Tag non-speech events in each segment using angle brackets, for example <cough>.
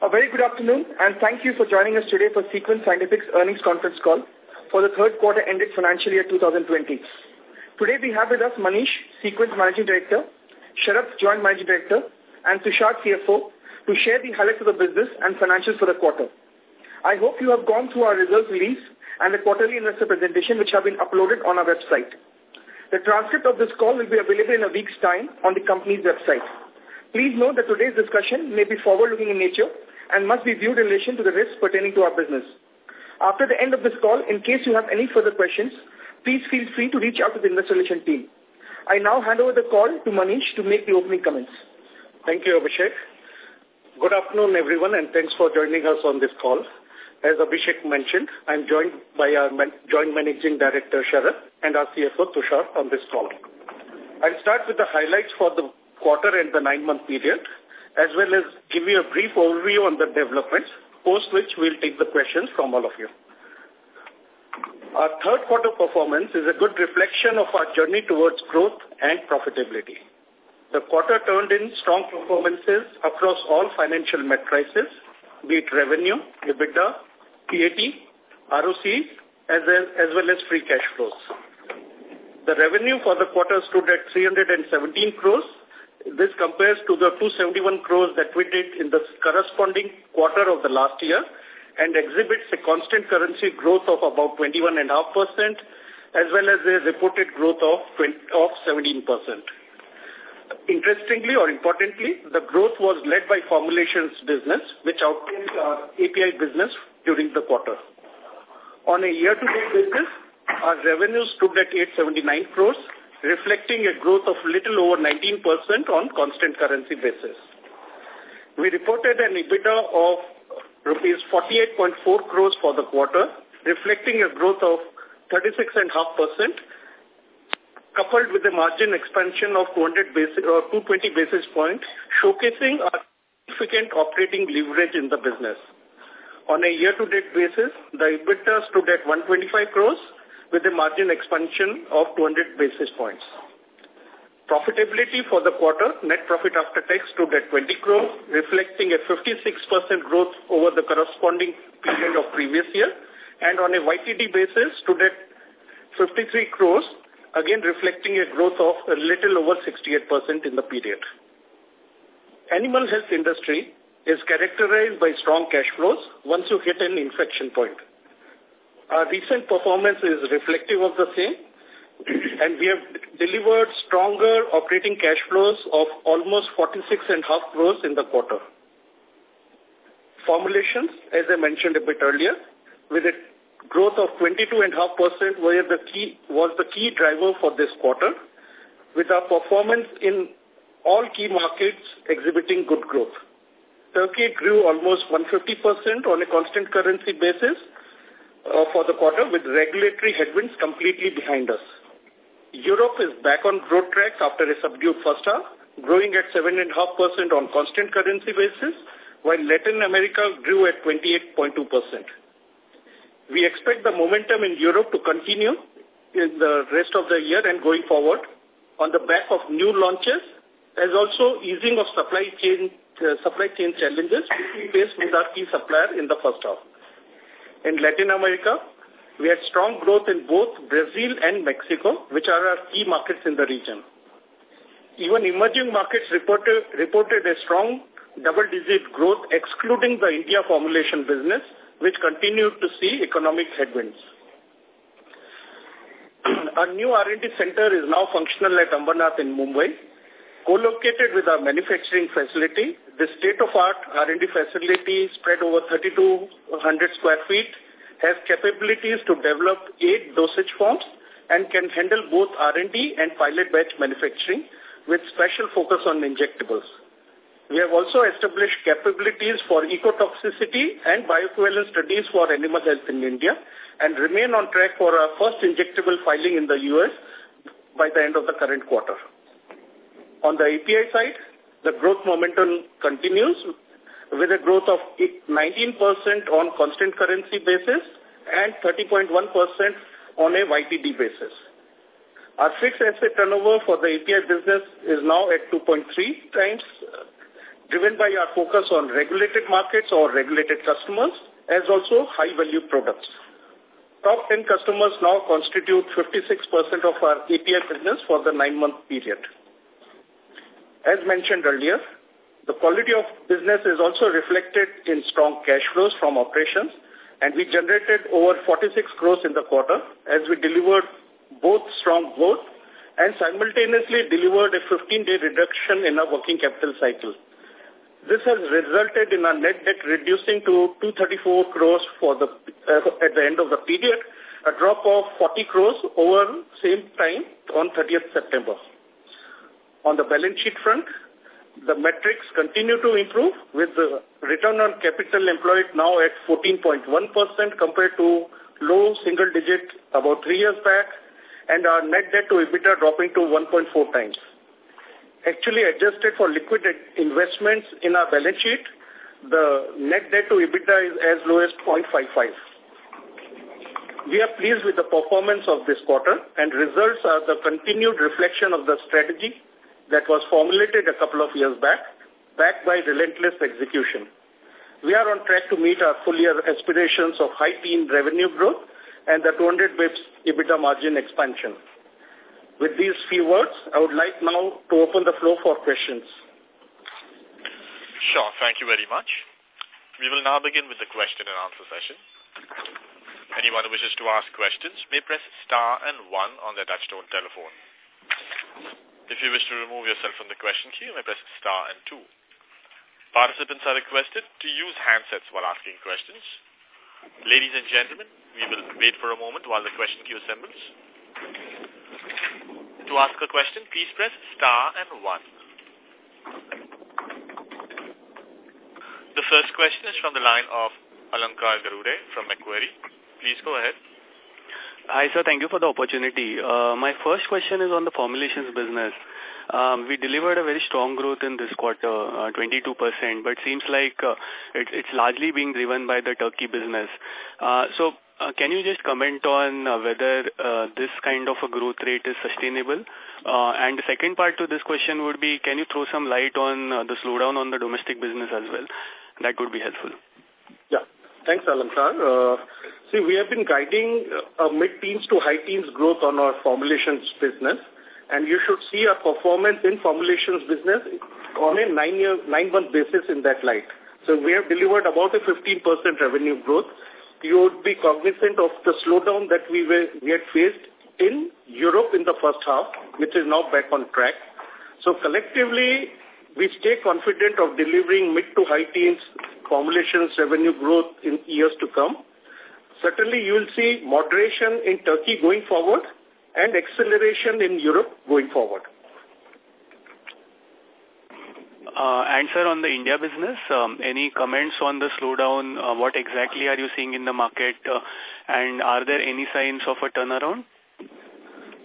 A very good afternoon and thank you for joining us today for Sequent Scientific's earnings conference call for the third quarter ended financial year 2020. Today we have with us Manish, Sequent's Managing Director, Sharath, Joint Managing Director, and Tushar, CFO, to share the highlights of the business and financials for the quarter. I hope you have gone through our results release and the quarterly investor presentation which have been uploaded on our website. The transcript of this call will be available in a week's time on the company's website. Please note that today's discussion may be forward-looking in nature and must be viewed in relation to the risks pertaining to our business. After the end of this call, in case you have any further questions, please feel free to reach out to the investor relation team. I now hand over the call to Manish to make the opening comments. Thank you, Abhishek. Good afternoon, everyone, and thanks for joining us on this call. As Abhishek mentioned, I'm joined by our Joint Managing Director, Sharath, and our CFO, Tushar, on this call. I'll start with the highlights for the quarter and the nine-month period, as well as give you a brief overview on the developments, post which we'll take the questions from all of you. Our third quarter performance is a good reflection of our journey towards growth and profitability. The quarter turned in strong performances across all financial metrics, be it revenue, EBITDA, PAT, ROC, as well, as well as free cash flows. The revenue for the quarter stood at 317 crores. This compares to the 271 crores that we did in the corresponding quarter of the last year and exhibits a constant currency growth of about 21.5% as well as a reported growth of, 20, of 17%. Interestingly or importantly, the growth was led by formulations business, which outpaced our API business during the quarter. On a year-to-date basis, our revenues stood at 879 crores, reflecting a growth of little over 19% on constant currency basis. We reported an EBITDA of rupees 48.4 crores for the quarter, reflecting a growth of 36.5% coupled with a margin expansion of 200 basis, uh, or 220 basis points, showcasing a significant operating leverage in the business. On a year-to-date basis, the EBITDA stood at 125 crores with a margin expansion of 200 basis points. Profitability for the quarter, net profit after tax stood at 20 crores, reflecting a 56% growth over the corresponding period of previous year, and on a YTD basis stood at 53 crores, again reflecting a growth of a little over 68% in the period. Animal health industry is characterized by strong cash flows once you hit an inflection point. Our recent performance is reflective of the same, <clears throat> and we have delivered stronger operating cash flows of almost 46.5 crores in the quarter. Formulations, as I mentioned a bit earlier, with a growth of 22.5% were the key, was the key driver for this quarter, with our performance in all key markets exhibiting good growth. Turkey grew almost 150% on a constant currency basis uh, for the quarter with regulatory headwinds completely behind us. Europe is back on growth track after a subdued first half, growing at 7.5% on constant currency basis, while Latin America grew at 28.2%. We expect the momentum in Europe to continue in the rest of the year and going forward on the back of new launches as also easing of supply chain uh, supply chain challenges we faced with our key supplier in the first half. In Latin America, we had strong growth in both Brazil and Mexico, which are our key markets in the region. Even emerging markets reported, reported a strong double-digit growth excluding the India formulation business, which continued to see economic headwinds. <clears throat> Our new R&D center is now functional at Ambernath in Mumbai. Co-located with our manufacturing facility, the state-of-art R&D facility spread over 3,200 square feet has capabilities to develop eight dosage forms and can handle both R&D and pilot batch manufacturing with special focus on injectables. We have also established capabilities for ecotoxicity and bioequivalence studies for animal health in India and remain on track for our first injectable filing in the U.S. by the end of the current quarter. On the API side, the growth momentum continues with a growth of 19% on constant currency basis and 30.1% on a YTD basis. Our fixed asset turnover for the API business is now at 2.3 times driven by our focus on regulated markets or regulated customers, as also high-value products. Top 10 customers now constitute 56% of our API business for the nine-month period. As mentioned earlier, the quality of business is also reflected in strong cash flows from operations, and we generated over 46 crores in the quarter as we delivered both strong growth and simultaneously delivered a 15-day reduction in our working capital cycle. This has resulted in our net debt reducing to 234 crores for the uh, at the end of the period, a drop of 40 crores over same time on 30th September. On the balance sheet front, the metrics continue to improve with the return on capital employed now at 14.1% compared to low single digit about three years back and our net debt to EBITDA dropping to 1.4 times. Actually adjusted for liquid investments in our balance sheet, the net debt to EBITDA is as low as 0.55. We are pleased with the performance of this quarter and results are the continued reflection of the strategy that was formulated a couple of years back, backed by relentless execution. We are on track to meet our full year aspirations of high teen revenue growth and the 200 basis EBITDA margin expansion. With these few words, I would like now to open the floor for questions. Sure, thank you very much. We will now begin with the question and answer session. Anyone who wishes to ask questions may press star and one on their touchtone telephone. If you wish to remove yourself from the question queue, you may press star and two. Participants are requested to use handsets while asking questions. Ladies and gentlemen, we will wait for a moment while the question queue assembles. To ask a question, please press star and one. The first question is from the line of Alankar Garude from Macquarie. Please go ahead. Hi, sir. Thank you for the opportunity. Uh, my first question is on the formulations business. Um, we delivered a very strong growth in this quarter, uh, 22%, but seems like uh, it, it's largely being driven by the Turkey business. Uh, so uh, can you just comment on uh, whether uh, this kind of a growth rate is sustainable? Uh, and the second part to this question would be, can you throw some light on uh, the slowdown on the domestic business as well? That would be helpful. Yeah. Thanks, Alankar. Uh, see, we have been guiding a mid-teens to high-teens growth on our formulations business, and you should see our performance in formulations business on a nine-year, nine-month basis in that light. So we have delivered about a 15% revenue growth. You would be cognizant of the slowdown that we were we had faced in Europe in the first half, which is now back on track. So collectively, we stay confident of delivering mid to high teens formulations revenue growth in years to come. Certainly, you will see moderation in Turkey going forward and acceleration in Europe going forward. Uh, and sir, on the India business, um, any comments on the slowdown? Uh, what exactly are you seeing in the market? Uh, and are there any signs of a turnaround?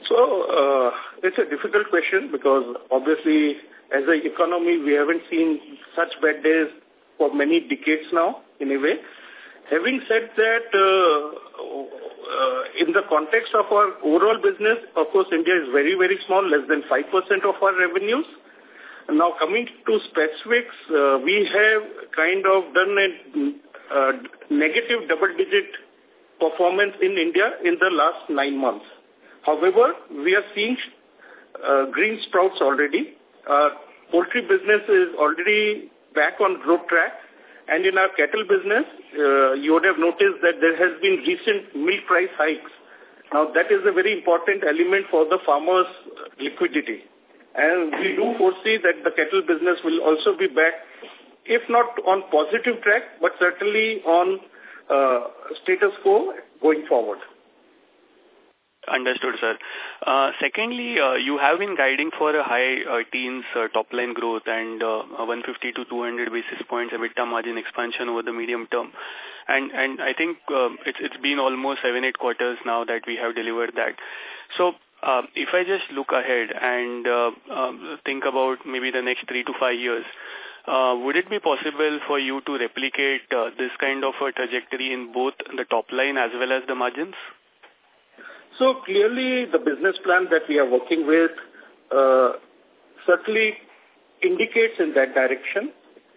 So, uh, it's a difficult question because obviously as an economy, we haven't seen such bad days for many decades now, in a way. Having said that, uh, uh, in the context of our overall business, of course, India is very, very small, less than 5% of our revenues. Now coming to specifics, uh, we have kind of done a uh, negative double-digit performance in India in the last nine months. However, we are seeing uh, green sprouts already. Our poultry business is already back on growth track. And in our cattle business, uh, you would have noticed that there has been recent milk price hikes. Now, that is a very important element for the farmers' liquidity. And we do foresee that the cattle business will also be back, if not on positive track, but certainly on uh, status quo going forward. Understood, sir. Uh, secondly, uh, you have been guiding for a high uh, teens top-line growth and uh, 150 to 200 basis points EBITDA margin expansion over the medium term. And and I think uh, it's it's been almost seven, eight quarters now that we have delivered that. So uh, if I just look ahead and uh, think about maybe the next three to five years, would it be possible for you to replicate this kind of a trajectory in both the top line as well as the margins? So clearly the business plan that we are working with uh, certainly indicates in that direction.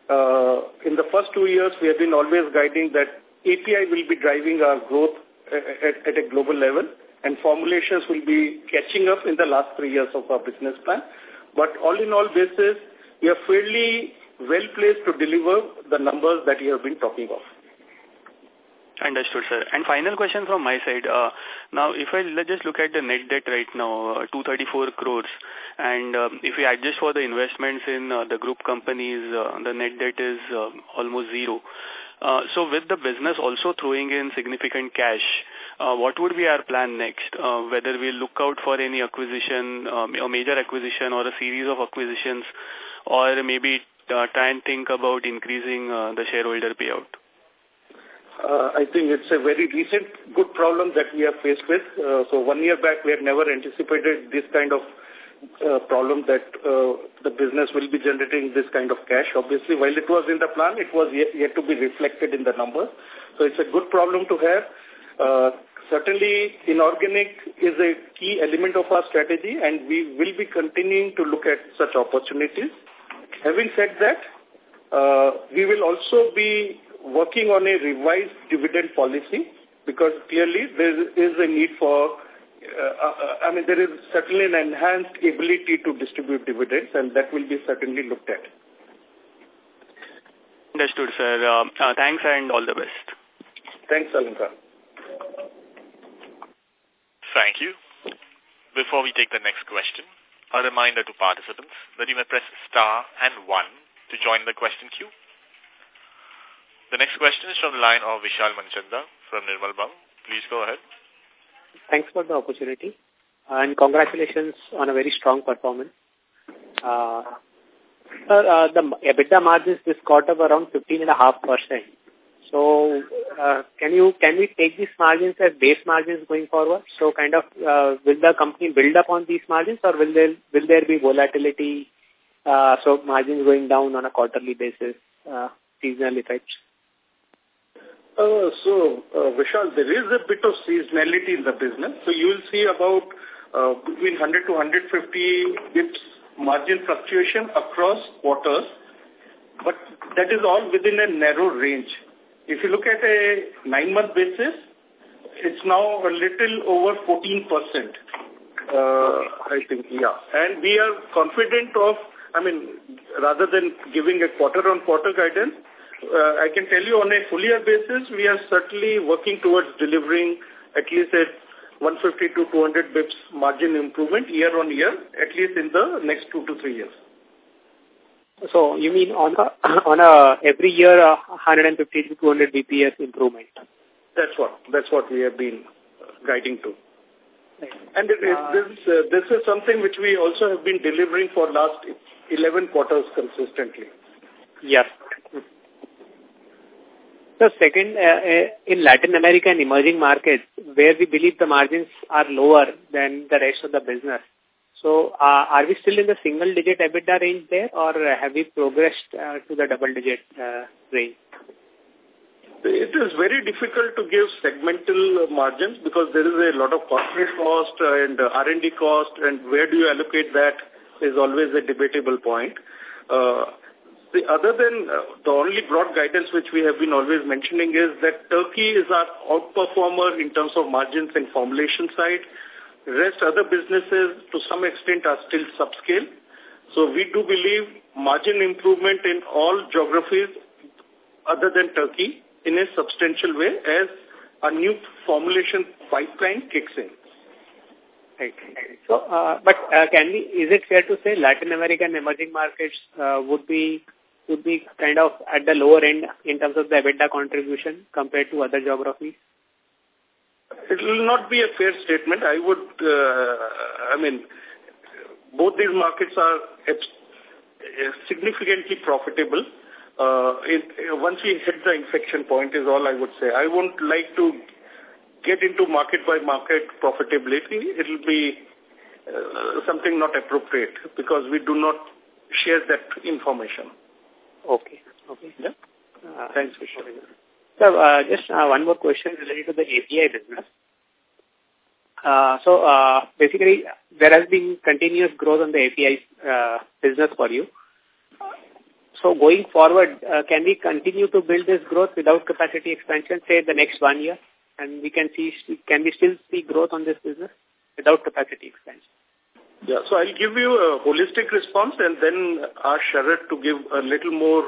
uh, in the first two years, we have been always guiding that API will be driving our growth at, at a global level and formulations will be catching up in the last three years of our business plan. But all in all basis, we are fairly well placed to deliver the numbers that you have been talking of. Understood, sir. And final question from my side. Uh, now, if I just look at the net debt right now, uh, 234 crores, and um, if we adjust for the investments in uh, the group companies, uh, the net debt is uh, almost zero. Uh, so with the business also throwing in significant cash, uh, what would be our plan next? Uh, whether we look out for any acquisition, um, a major acquisition or a series of acquisitions, or maybe uh, try and think about increasing uh, the shareholder payout? Uh, I think it's a very recent good problem that we are faced with. Uh, so one year back, we had never anticipated this kind of uh, problem that uh, the business will be generating this kind of cash. Obviously, while it was in the plan, it was yet, yet to be reflected in the numbers. So it's a good problem to have. Uh, certainly, inorganic is a key element of our strategy, and we will be continuing to look at such opportunities. Having said that, uh, we will also be working on a revised dividend policy because clearly there is a need for uh, uh, I mean, there is certainly an enhanced ability to distribute dividends, and that will be certainly looked at. Understood, sir. Uh, uh, thanks and all the best. Thanks, Alanka. Thank you. Before we take the next question, a reminder to participants that you may press star and one to join the question queue. The next question is from the line of Vishal Manchanda from Nirmal Bang. Please go ahead. Thanks for the opportunity and congratulations on a very strong performance. Uh, sir, uh, the EBITDA margins this quarter were around 15.5%. So, uh, can you can we take these margins as base margins going forward? So, kind of, uh, will the company build up on these margins, or will there will there be volatility? Uh, so, margins going down on a quarterly basis, uh, seasonal effects. Uh, so, uh, Vishal, there is a bit of seasonality in the business. So you will see about uh, between 100 to 150 bips margin fluctuation across quarters, but that is all within a narrow range. If you look at a nine-month basis, it's now a little over 14%. Uh, I think, yeah. And we are confident of, I mean, rather than giving a quarter-on-quarter -quarter guidance, uh, I can tell you on a full year basis, we are certainly working towards delivering at least a 150 to 200 bips margin improvement year on year, at least in the next two to three years. So you mean on a, on a every year uh, 150 to 200 BPS improvement? That's what that's what we have been guiding to. And it, uh, this uh, this is something which we also have been delivering for last 11 quarters consistently. Yes. So second, uh, uh, in Latin America and emerging markets, where we believe the margins are lower than the rest of the business. So uh, are we still in the single-digit EBITDA range there or have we progressed uh, to the double-digit uh, range? It is very difficult to give segmental margins because there is a lot of corporate cost and R&D cost and where do you allocate that is always a debatable point. Uh, the other than uh, the only broad guidance which we have been always mentioning is that Turkey is our outperformer in terms of margins and formulation side. Rest other businesses to some extent are still subscale. So we do believe margin improvement in all geographies other than Turkey in a substantial way as a new formulation pipeline kicks in. Right. So, uh, but uh, can we, is it fair to say Latin American emerging markets uh, would be would be kind of at the lower end in terms of the EBITDA contribution compared to other geographies? It will not be a fair statement. I would, uh, I mean, both these markets are significantly profitable. Uh, it, once we hit the inflection point is all I would say. I won't like to get into market by market profitability. It will be uh, something not appropriate because we do not share that information. Okay. Okay. Yeah. Uh, Thanks, Vishal. So, uh, just uh, one more question related to the API business. Uh, so, uh, basically, there has been continuous growth on the API uh, business for you. so going forward, uh, can we continue to build this growth without capacity expansion, say the next one year? And we can see, can we still see growth on this business without capacity expansion? Yeah, so I'll give you a holistic response and then ask Sharad to give a little more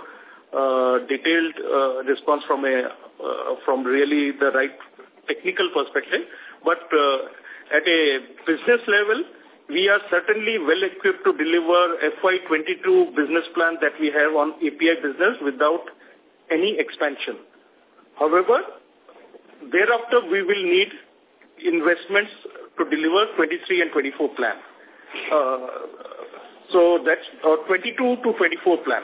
uh, detailed uh, response from a uh, from really the right technical perspective. But uh, at a business level, we are certainly well equipped to deliver FY22 business plan that we have on API business without any expansion. However, thereafter we will need investments to deliver 23 and 24 plan. Uh, so that's our 22 to 24 plan.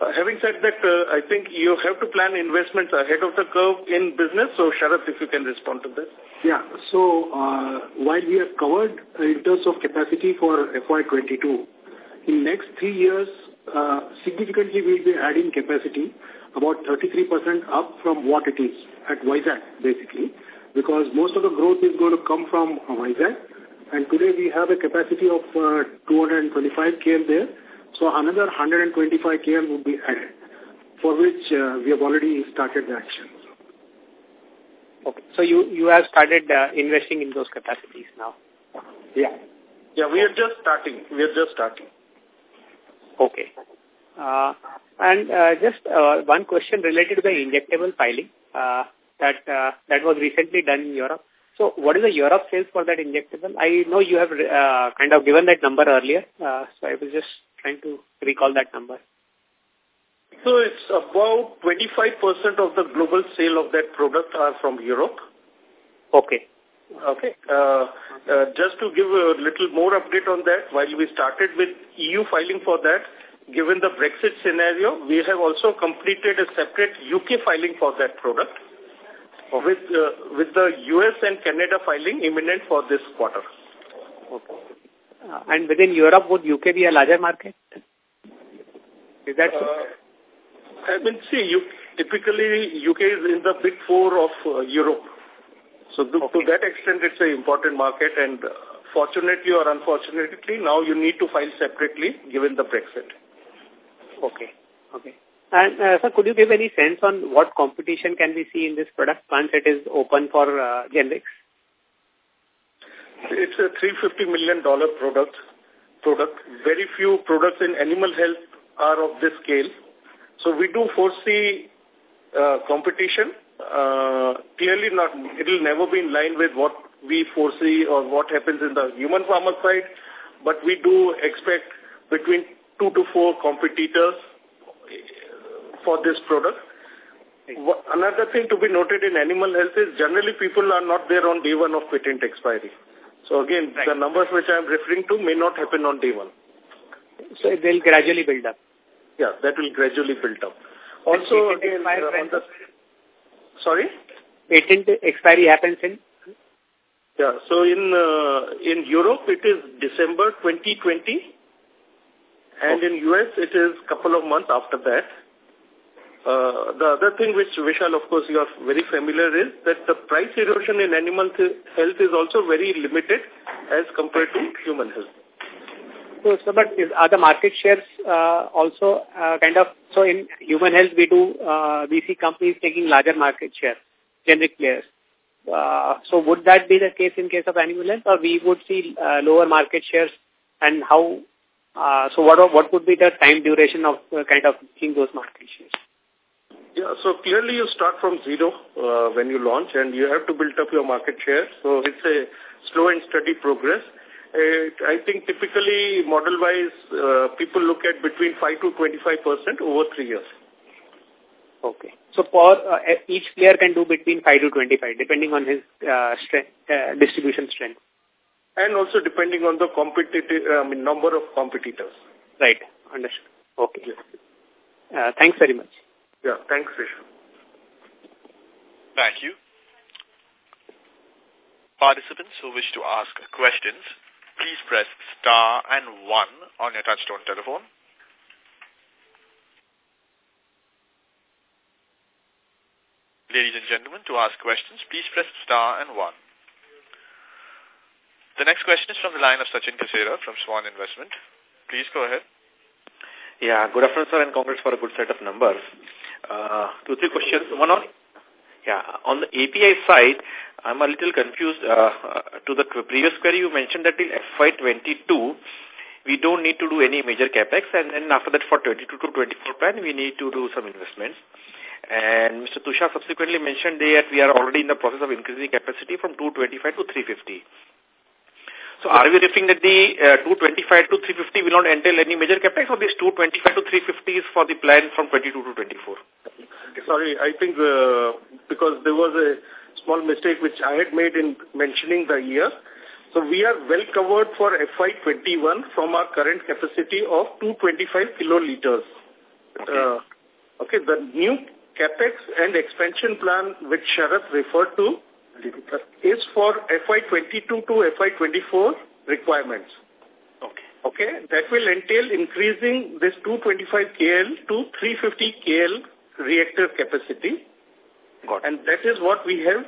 Uh, having said that, uh, I think you have to plan investments ahead of the curve in business. So, Sharath, if you can respond to this. Yeah. So, uh, while we have covered in terms of capacity for FY22, in next three years, uh, significantly we'll be adding capacity, about 33% up from what it is at Vizag, basically, because most of the growth is going to come from Vizag. And today we have a capacity of uh, 225 KL there so another 125 KL would be added, for which uh, we have already started the action. Okay. So you, you have started uh, investing in those capacities now? Yeah. Yeah, we are just starting. We are just starting. Okay. Uh, and uh, just uh, one question related to the injectable filing uh, that uh, that was recently done in Europe. So what is the Europe sales for that injectable? I know you have uh, kind of given that number earlier, uh, so I was just trying to recall that number. So it's about 25% of the global sale of that product are from Europe. Okay. Okay. Uh, uh, just to give a little more update on that, while we started with EU filing for that, given the Brexit scenario, we have also completed a separate UK filing for that product with uh, with the US and Canada filing imminent for this quarter. Okay. Uh, and within Europe, would UK be a larger market? Is that so? Uh, I mean, see, you, typically UK is in the big four of uh, Europe. So to, okay. to that extent, it's an important market and uh, fortunately or unfortunately, now you need to file separately given the Brexit. Okay. Okay. And uh, sir, could you give any sense on what competition can we see in this product once it is open for uh, generics? It's a $350 million product. Product. Very few products in animal health are of this scale. So we do foresee uh, competition. Uh, clearly not, it will never be in line with what we foresee or what happens in the human pharma side, but we do expect between two to four competitors for this product. Another thing to be noted in animal health is generally people are not there on day one of patent expiry. So again, right. the numbers which I am referring to may not happen on day one. So they'll gradually build up. Yeah, that will gradually build up. Also, again, uh, on the, sorry? Patent expiry happens in? Yeah, so in uh, in Europe it is December 2020 and in US it is couple of months after that. Uh, the other thing which Vishal, of course, you are very familiar is that the price erosion in animal health is also very limited as compared to human health. So, so but is, are the market shares uh, also uh, kind of, so in human health we do, uh, we see companies taking larger market share, generic players. Uh, so would that be the case in case of animal health or we would see uh, lower market shares and how, uh, so what, what would be the time duration of uh, kind of seeing those market shares? Yeah, so clearly you start from zero uh, when you launch and you have to build up your market share. So it's a slow and steady progress. Uh, I think typically model-wise, uh, people look at between 5 to 25% over three years. Okay. So for uh, each player can do between 5 to 25 depending on his uh, strength, uh, distribution strength. And also depending on the competitive, I mean, number of competitors. Right. Understood. Okay. Uh, thanks very much. Yeah, thanks, Rish. Thank you. Participants who wish to ask questions, please press star and one on your touchtone telephone. Ladies and gentlemen, to ask questions, please press star and one. The next question is from the line of Sachin Kasera from Swan Investment. Please go ahead. Yeah, good afternoon, sir, and congrats for a good set of numbers. Uh, two, three questions. One on, yeah, on the API side, I'm a little confused. Uh, uh, to the previous query, you mentioned that in FY22, we don't need to do any major capex, and then after that, for 22 to 24 plan, we need to do some investments. And Mr. Tushar subsequently mentioned that we are already in the process of increasing capacity from 225 to 350. So are we referring that the uh, 225 to 350 will not entail any major capex or this 225 to 350 is for the plan from 22 to 24? Sorry, I think uh, because there was a small mistake which I had made in mentioning the year. So we are well covered for FY21 from our current capacity of 225 kiloliters. Okay. Uh, okay, the new capex and expansion plan which Sharath referred to is for FY22 to FY24 requirements. Okay. Okay, that will entail increasing this 225 KL to 350 KL reactor capacity. Got and that is what we have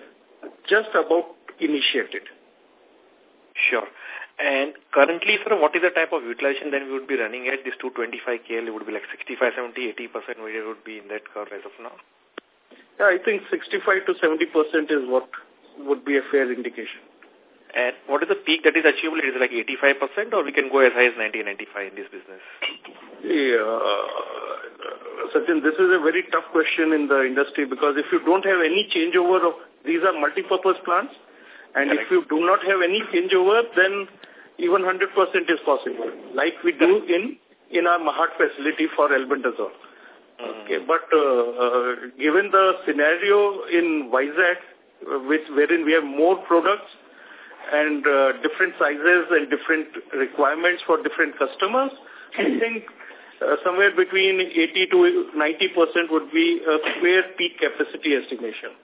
just about initiated. Sure. And currently, sir, what is the type of utilization then we would be running at? This 225 KL, it would be like 65, 70, 80% where it would be in that curve as of now? Yeah, I think 65 to 70% is what would be a fair indication. And what is the peak that is achievable? Is it like 85% or we can go as high as 90, 95 in this business? Yeah, uh, Sachin, this is a very tough question in the industry because if you don't have any changeover of, these are multi-purpose plants, and Correct. if you do not have any changeover, then even 100% is possible, like we do in, in our Mahad facility for albendazole. Mm. Okay, but uh, uh, given the scenario in Vizag, which wherein we have more products and uh, different sizes and different requirements for different customers, I think uh, somewhere between 80 to 90 percent would be a fair peak capacity estimation.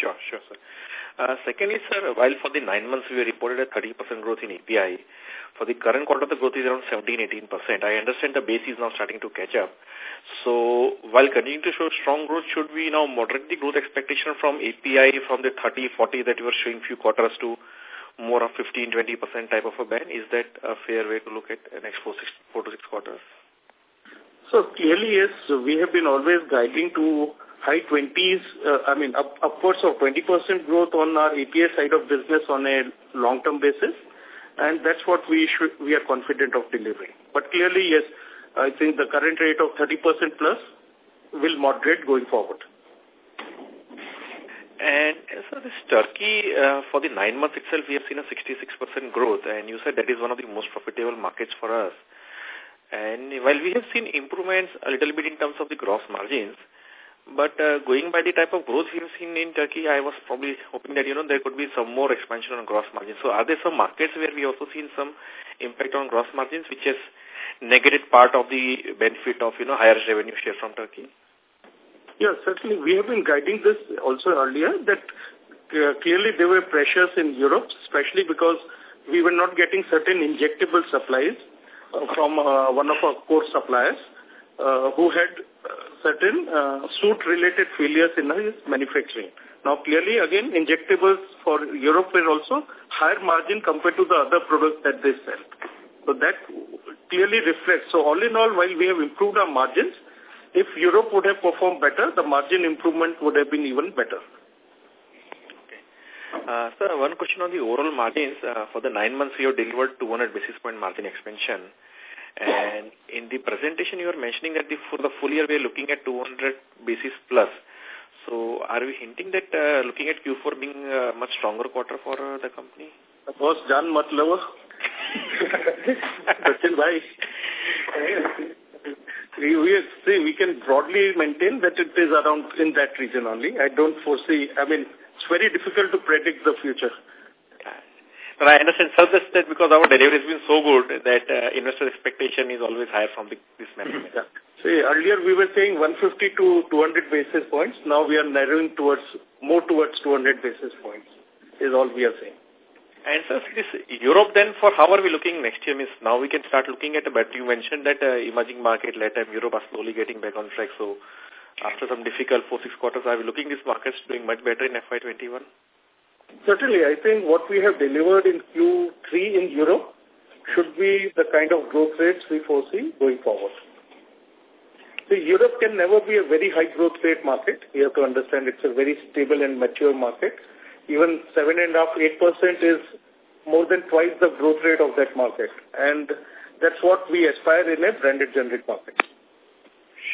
Sure, sure, sir. Uh, secondly, sir, while for the nine months we reported a 30% growth in API, for the current quarter the growth is around 17-18%. I understand the base is now starting to catch up. So while continuing to show strong growth, should we now moderate the growth expectation from API from the 30-40 that you were showing few quarters to more of 15-20% type of a band? Is that a fair way to look at the next four, six, four to six quarters? So clearly, yes, we have been always guiding to high 20s, uh, I mean, up, upwards of 20% growth on our API side of business on a long-term basis. And that's what we should, we are confident of delivering. But clearly, yes, I think the current rate of 30% plus will moderate going forward. And so this Turkey, uh, for the nine months itself, we have seen a 66% growth. And you said that is one of the most profitable markets for us. And while we have seen improvements a little bit in terms of the gross margins, but uh, going by the type of growth we have seen in Turkey, I was probably hoping that, you know, there could be some more expansion on gross margins. So are there some markets where we also seen some impact on gross margins, which has negated part of the benefit of, you know, higher revenue share from Turkey? Yeah, certainly. We have been guiding this also earlier that uh, clearly there were pressures in Europe, especially because we were not getting certain injectable supplies uh, from uh, one of our core suppliers uh, who had certain uh, suit-related failures in his manufacturing. Now, clearly, again, injectables for Europe were also higher margin compared to the other products that they sell. So that clearly reflects. So all in all, while we have improved our margins, if Europe would have performed better, the margin improvement would have been even better. Okay. Uh, sir, one question on the overall margins. Uh, for the nine months, we have delivered 200 basis point margin expansion. And in the presentation, you are mentioning that the, for the full year, we are looking at 200 basis plus. So are we hinting that uh, looking at Q4 being a much stronger quarter for uh, the company? Boss, Jan Matlava. <laughs> Sachin bhai. we, we, see, we can broadly maintain that it is around in that region only. I don't foresee, I mean, it's very difficult to predict the future. But I understand, So sir, that because our delivery has been so good that uh, investor expectation is always higher from the, this management. Yeah. See, earlier we were saying 150 to 200 basis points. Now we are narrowing towards, more towards 200 basis points is all we are saying. And sir, this Europe then, for how are we looking next year? Means now we can start looking at, but you mentioned that uh, emerging market, Latin Europe are slowly getting back on track. So after some difficult four, six quarters, are we looking these markets doing much better in FY21? Certainly, I think what we have delivered in Q3 in Europe should be the kind of growth rates we foresee going forward. So Europe can never be a very high growth rate market. You have to understand it's a very stable and mature market. Even 7.5%, 8% is more than twice the growth rate of that market. And that's what we aspire in a branded generic market.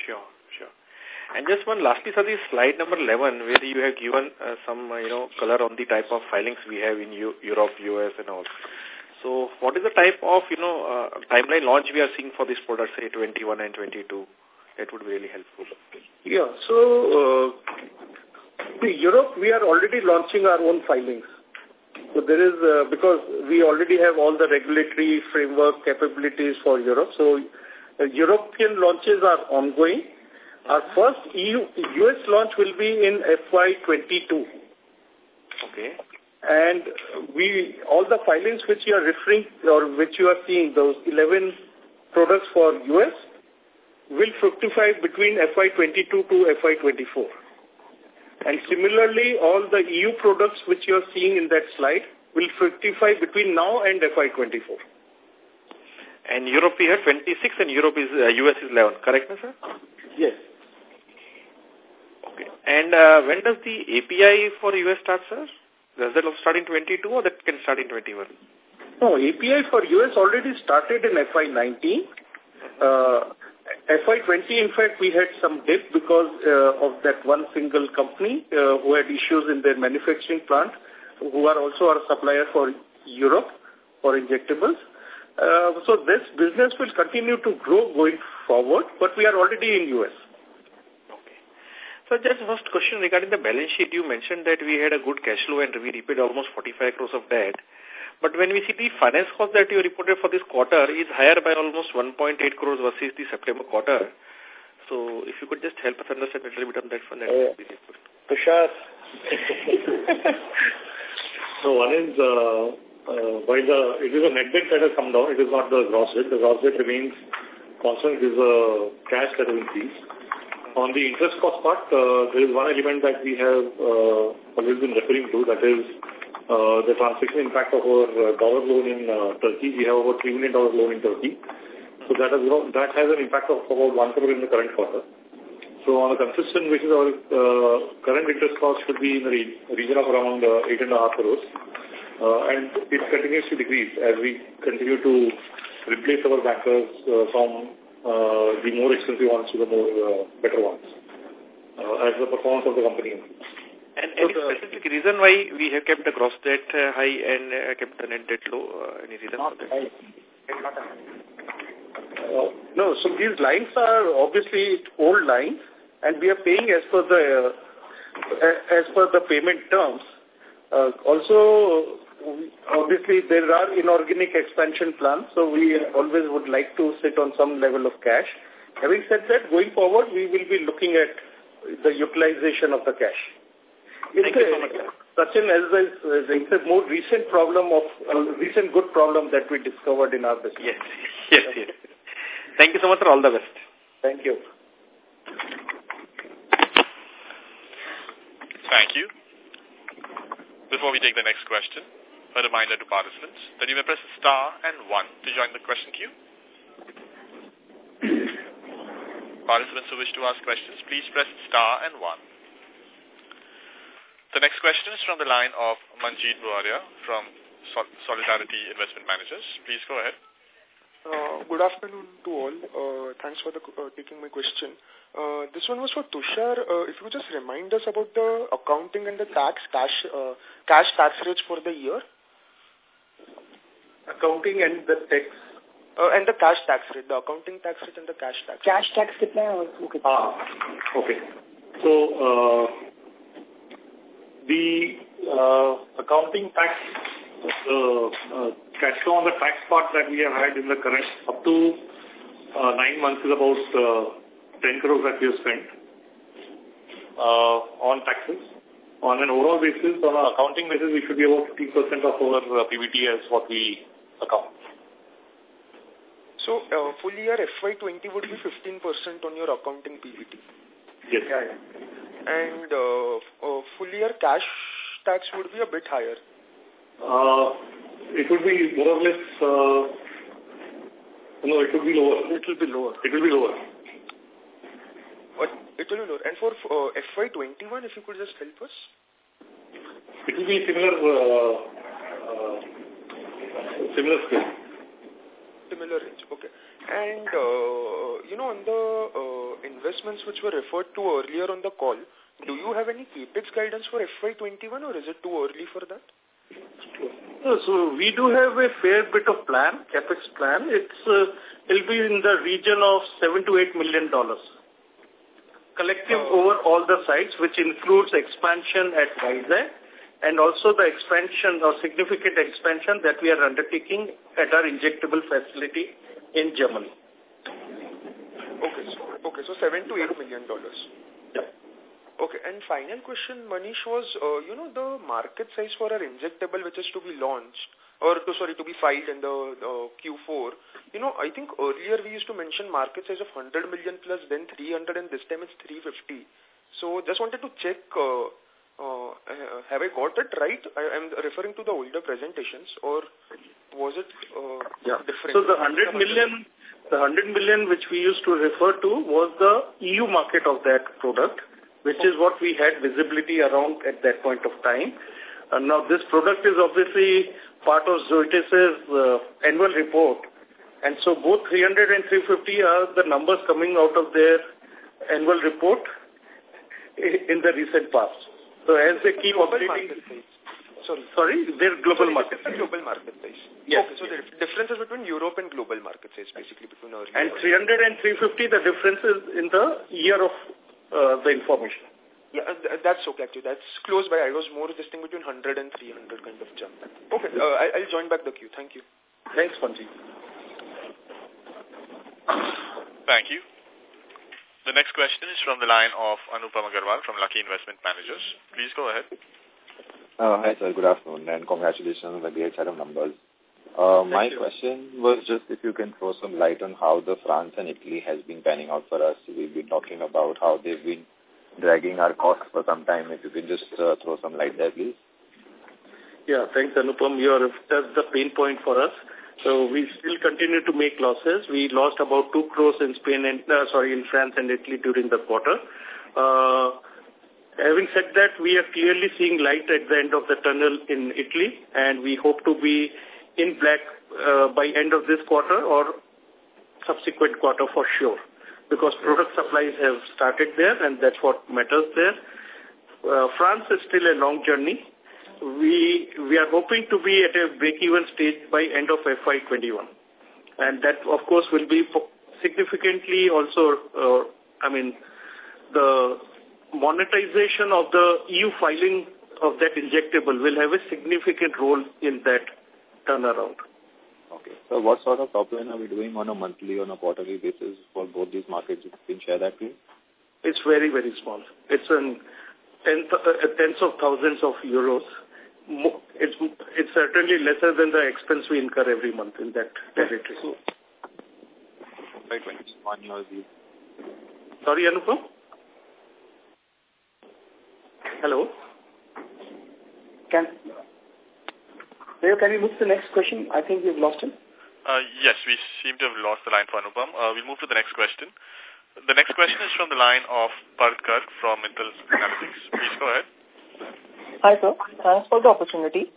Sure, sure. And just one lastly, sir, this slide number 11, where you have given uh, some, uh, you know, color on the type of filings we have in U Europe, US and all. So what is the type of, you know, uh, timeline launch we are seeing for this product, say 21 and 22? That would be really helpful. Yeah, so in Europe, we are already launching our own filings. So there is, uh, because we already have all the regulatory framework capabilities for Europe. So uh, European launches are ongoing. Our first EU, US launch will be in FY22. Okay. And we, all the filings which you are referring or which you are seeing, those 11 products for US, will fructify between FY22 to FY24. And similarly, all the EU products which you are seeing in that slide will fructify between now and FY24. And Europe we have 26 and Europe is, uh, US is 11, correct, sir? Yes. Okay. And uh, when does the API for US start, sir? Does that start in 22 or that can start in 21? No, API for US already started in FY19. Uh, FY20, in fact, we had some dip because uh, of that one single company uh, who had issues in their manufacturing plant, who are also our supplier for Europe for injectables. Uh, so this business will continue to grow going forward, but we are already in US. Okay. So just first question regarding the balance sheet, you mentioned that we had a good cash flow and we repaid almost 45 crores of debt. But when we see the finance cost that you reported for this quarter is higher by almost 1.8 crores versus the September quarter. So if you could just help us understand a little bit on that one, that would be helpful. Tushar. <laughs> so one is, uh, uh, while the, it is a net debt that has come down, it is not the gross debt. The gross debt remains constant. It is a cash that has increased. On the interest cost part, uh, there is one element that we have uh, always been referring to, that is uh, the transaction impact of our uh, dollar loan in uh, Turkey. We have about $3 million loan in Turkey. So that has, that has an impact of about 1 crore in the current quarter. So on a consistent basis, our uh, current interest cost should be in the region of around uh, 8.5 crores. Uh, and it continues to decrease as we continue to replace our bankers uh, from uh, the more expensive ones to the more uh, better ones uh, as the performance of the company improves. And any so specific reason why we have kept the gross debt uh, high and uh, kept the net debt low? Uh, any reason Not for that? Uh, no, so these lines are obviously old lines and we are paying as per the uh, as per the payment terms. Uh, also, obviously there are inorganic expansion plans, so we always would like to sit on some level of cash. Having said that, going forward, we will be looking at the utilization of the cash. Thank you so much. Sachin, as a, it's a more recent problem of, a recent good problem that we discovered in our business. Yes, yes, yes. Thank you so much, sir. All the best. Thank you. Thank you. Before we take the next question, a reminder to participants that you may press star and one to join the question queue. participants who wish to ask questions, please press star and one. The next question is from the line of Manjeet Buaria from Sol Solidarity Investment Managers. Please go ahead. Uh, good afternoon to all. Uh, thanks for the, uh, taking my question. Uh, this one was for Tushar. Uh, if you could just remind us about the accounting and the tax cash uh, cash tax rates for the year. Accounting and the tax. Uh, and the cash tax rate, the accounting tax rate and the cash tax. Cash tax kitna hai? Okay. Ah, okay. So. Uh, the uh, accounting tax, the uh, cash flow on the tax part that we have had in the current up to uh, nine months is about uh, 10 crores that we have spent uh, on taxes. On an overall basis, on an accounting basis, we should be about 50% of our uh, PBT as what we account. So, uh, full year FY20 would be 15% on your accounting PBT? Yes. Yeah, yeah. And uh, uh, full year cash tax would be a bit higher? Uh, it would be more or less, uh, no, it would be lower. It will be lower. It will be lower. it will be lower. And for uh, FY21, if you could just help us? It will be similar, uh, uh, similar scale. Similar range, okay. And, uh, you know, on the uh, investments which were referred to earlier on the call, do you have any capex guidance for FY21 or is it too early for that? So we do have a fair bit of plan, capex plan. It's uh, it'll be in the region of seven to eight million dollars, collective uh, over all the sites, which includes expansion at Vizag and also the expansion or significant expansion that we are undertaking at our injectable facility in Germany. Okay, so, okay, so seven to eight million dollars. Yeah. Okay, and final question, Manish, was, uh, you know, the market size for our injectable which is to be launched, or to, sorry, to be filed in the uh, Q4. You know, I think earlier we used to mention market size of 100 million plus, then 300, and this time it's 350. So just wanted to check, uh, uh, have I got it right? I am referring to the older presentations, or was it uh, yeah. different? So the 100 million, the 100 million which we used to refer to was the EU market of that product which is what we had visibility around at that point of time. Uh, now, this product is obviously part of Zoetis's uh, annual report. And so both 300 and 350 are the numbers coming out of their annual report in the recent past. So as they keep global operating... Sorry. Sorry, their global Sorry, market size. global market size. Yes. Okay, so the differences between Europe and global market size, basically, between our... And 300 and 350, the difference is in the year of uh, the information. Yeah, uh, that's okay actually. That's close by. I was more just thinking between 100 and 300 kind of jump. Okay, uh, I, will join back the queue. Thank you. Thanks, Panji. Thank you. The next question is from the line of Anupam Agarwal from Lucky Investment Managers. Please go ahead. Uh, hi, sir. Good afternoon, and congratulations on the great set of numbers. Uh, my you. question was just if you can throw some light on how the France and Italy has been panning out for us. We've been talking about how they've been dragging our costs for some time. If you can just uh, throw some light there, please. Yeah, thanks, Anupam. You're, that's the pain point for us. So we still continue to make losses. We lost about 2 crores in Spain and, uh, sorry, in France and Italy during the quarter. Uh, having said that, we are clearly seeing light at the end of the tunnel in Italy and we hope to be in black uh, by end of this quarter or subsequent quarter for sure because product supplies have started there and that's what matters there. Uh, France is still a long journey. We we are hoping to be at a break-even stage by end of FY21. And that, of course, will be significantly also, uh, I mean, the monetization of the EU filing of that injectable will have a significant role in that turnaround. Okay. So what sort of top line are we doing on a monthly, on a quarterly basis for both these markets? If you can share that, please. It's very, very small. It's in ten, uh, tens of thousands of euros. It's, it's certainly lesser than the expense we incur every month in that territory. So, right, one year Sorry, Anupam? Hello? Can Leo, can we move to the next question? I think we've lost him. Uh, yes, we seem to have lost the line for Anupam. Uh, we'll move to the next question. The next question is from the line of Parth Garg from Mittal Analytics. Please go ahead. Hi, sir. Thanks for the opportunity.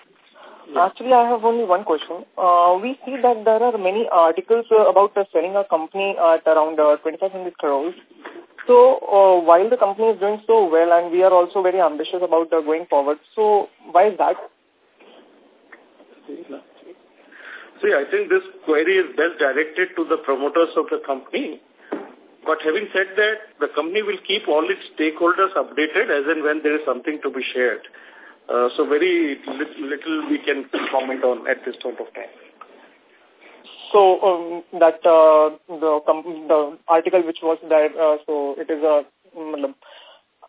Actually, I have only one question. Uh, we see that there are many articles uh, about uh, selling a company at around uh, 2500 crores. So, uh, while the company is doing so well and we are also very ambitious about uh, going forward, so why is that? See, I think this query is best directed to the promoters of the company. But having said that, the company will keep all its stakeholders updated as and when there is something to be shared. Uh, so very little, little we can comment on at this point of time. So um, that uh, the the article which was there, uh, so it is a. Um,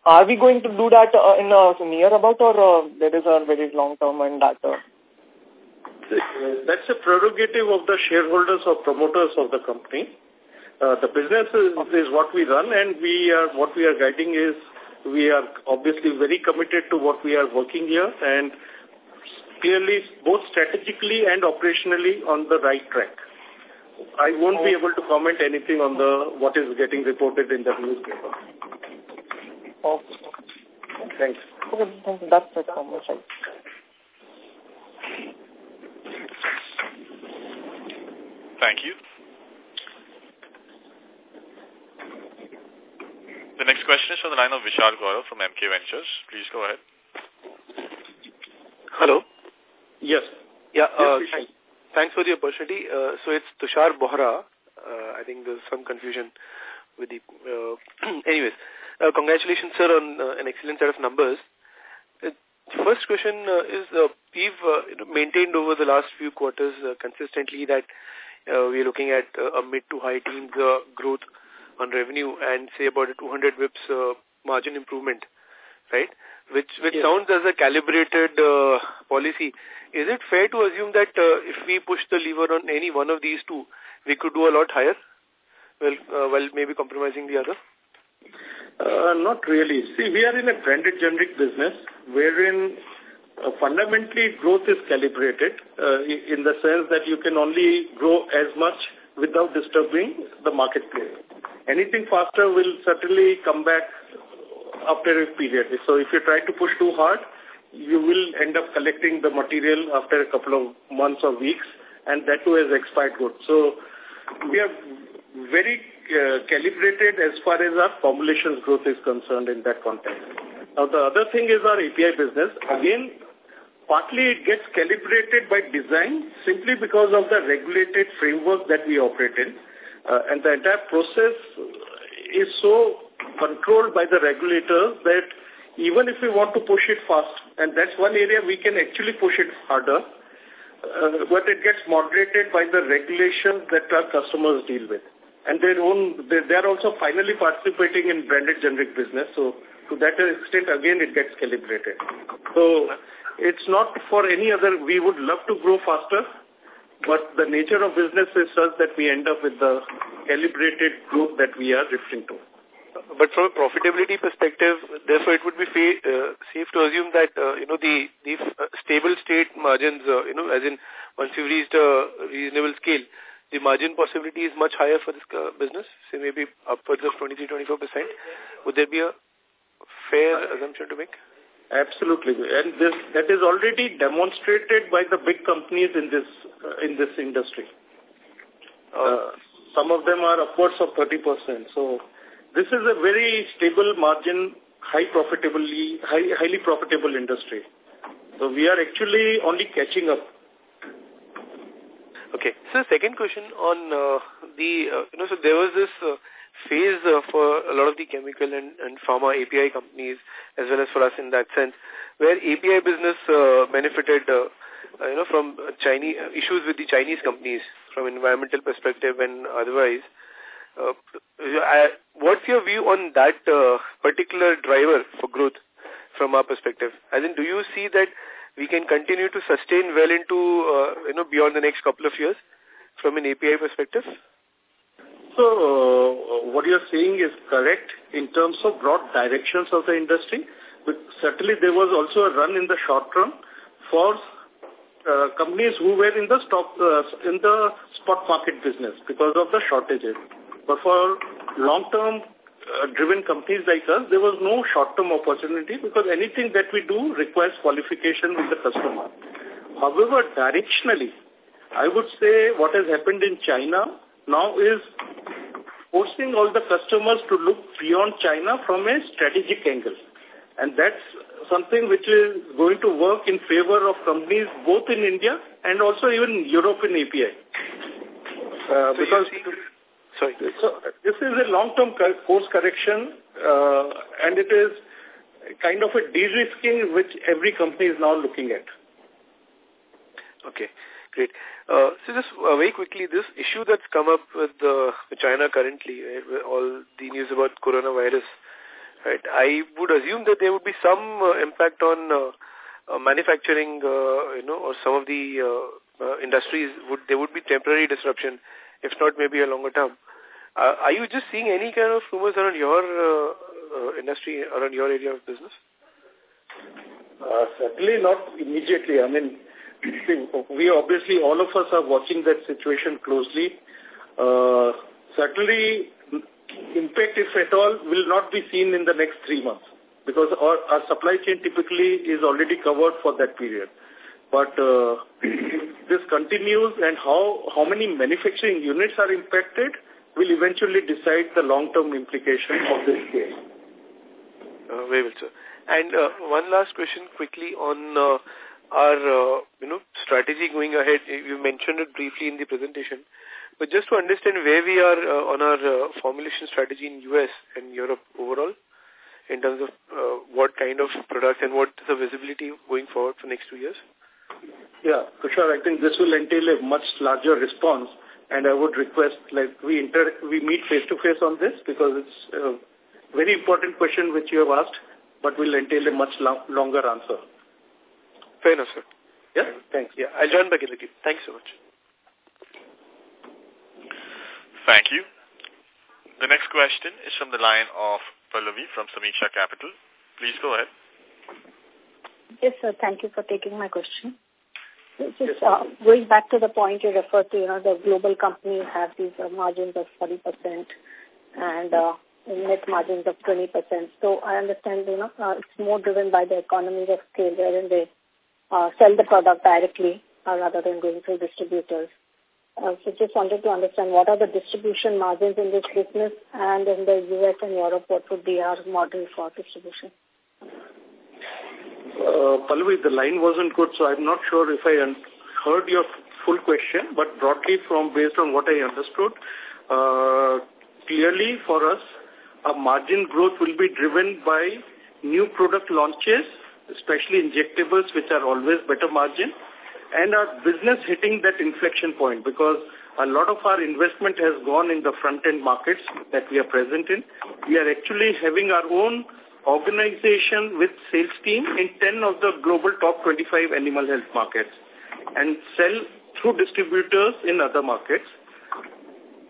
are we going to do that uh, in a near about or uh, there is a very long term and that? Uh, that's a prerogative of the shareholders or promoters of the company. Uh, the business is, is what we run and we are what we are guiding is we are obviously very committed to what we are working here and clearly both strategically and operationally on the right track. I won't be able to comment anything on the what is getting reported in the newspaper. Okay. Thanks. Okay. That's it from my side. Thank you. The next question is from the line of Vishal Gaurav from MK Ventures. Please go ahead. Hello. Yes. Yeah. Uh, yes, thanks for the opportunity. Uh, so it's Tushar Bohra. Uh, I think there's some confusion with the... Uh, <clears throat> anyways, uh, congratulations, sir, on uh, an excellent set of numbers. Uh, first question uh, is uh, we've uh, maintained over the last few quarters uh, consistently that uh, we're looking at uh, a mid to high teens uh, growth on revenue and say about a 200 bips uh, margin improvement, right? Which which yes. sounds as a calibrated uh, policy. Is it fair to assume that uh, if we push the lever on any one of these two, we could do a lot higher? Well, uh, while maybe compromising the other? Uh, not really. See, we are in a branded generic business wherein uh, fundamentally growth is calibrated uh, in the sense that you can only grow as much without disturbing the marketplace. Anything faster will certainly come back after a period. So if you try to push too hard, you will end up collecting the material after a couple of months or weeks, and that too has expired goods. So we are very uh, calibrated as far as our formulations growth is concerned in that context. Now, the other thing is our API business. Again, partly it gets calibrated by design simply because of the regulated framework that we operate in. Uh, and the entire process is so controlled by the regulators that even if we want to push it fast, and that's one area we can actually push it harder, uh, but it gets moderated by the regulations that our customers deal with. And their own, they, they are also finally participating in branded generic business. So to that extent, again, it gets calibrated. So it's not for any other, we would love to grow faster, but the nature of business is such that we end up with the calibrated growth that we are referring to. But from a profitability perspective, therefore, it would be uh, safe to assume that, uh, you know, the, the uh, stable state margins, uh, you know, as in once you've reached a reasonable scale, the margin possibility is much higher for this uh, business, say maybe upwards of 23-24%. Would there be a fair assumption to make? Absolutely. And this, that is already demonstrated by the big companies in this, uh, in this industry. Uh, some of them are upwards of 30%. So this is a very stable margin, high profitably, high, highly profitable industry. So we are actually only catching up. Okay. So second question on uh, the, uh, you know, so there was this uh, phase uh, for a lot of the chemical and, and pharma API companies as well as for us in that sense, where API business uh, benefited, uh, uh, you know, from Chinese uh, issues with the Chinese companies from environmental perspective and otherwise. Uh, I, what's your view on that particular driver for growth from our perspective? As in, do you see that we can continue to sustain well into, you know, beyond the next couple of years from an API perspective? So, uh, what you're saying is correct in terms of broad directions of the industry. But certainly there was also a run in the short term for uh, companies who were in the stock uh, in the spot market business because of the shortages. But for long-term uh, driven companies like us, there was no short-term opportunity because anything that we do requires qualification with the customer. However, directionally, I would say what has happened in China now is forcing all the customers to look beyond China from a strategic angle. And that's something which is going to work in favor of companies both in India and also even European API. Uh, so because sorry, so this is a long-term course correction uh, and it is kind of a de-risking which every company is now looking at. Okay. Great. Uh, so just uh, very quickly, this issue that's come up with, uh, China currently, right, all the news about coronavirus, right, I would assume that there would be some uh, impact on uh, uh, manufacturing, uh, you know, or some of the uh, uh, industries, would there would be temporary disruption, if not maybe a longer term. Uh, are you just seeing any kind of rumors around your uh, uh, industry, around your area of business? Uh, certainly not immediately. I mean, <coughs> we obviously, all of us are watching that situation closely. Uh, certainly, impact, if at all, will not be seen in the next three months. because our, our supply chain typically is already covered for that period. But uh, this continues and how, how many manufacturing units are impacted will eventually decide the long-term implication of this case. Uh, very well, sir. And uh, one last question quickly on uh, our uh, you know strategy going ahead. You mentioned it briefly in the presentation, but just to understand where we are uh, on our uh, formulation strategy in US and Europe overall, in terms of uh, what kind of products and what is the visibility going forward for next two years. Yeah, for sure. I think this will entail a much larger response, and I would request like we inter we meet face to face on this because it's a very important question which you have asked, but will entail a much lo longer answer. Fair enough, sir. Yeah, thanks. Yeah, I'll join back in the queue. Thanks so much. Thank you. The next question is from the line of Pallavi from Sameeksha Capital. Please go ahead. Yes, sir. Thank you for taking my question. Just uh, going back to the point you referred to, you know, the global companies have these uh, margins of 40% and uh, net margins of 20%. So I understand, you know, uh, it's more driven by the economies of scale wherein they uh, sell the product directly uh, rather than going through distributors. Uh, so just wanted to understand what are the distribution margins in this business and in the US and Europe, what would be our model for distribution? Uh, Pallavi, the line wasn't good, so I'm not sure if I heard your full question, but broadly from based on what I understood, uh, clearly for us, our margin growth will be driven by new product launches, especially injectables, which are always better margin, and our business hitting that inflection point because a lot of our investment has gone in the front-end markets that we are present in. We are actually having our own organization with sales team in 10 of the global top 25 animal health markets and sell through distributors in other markets.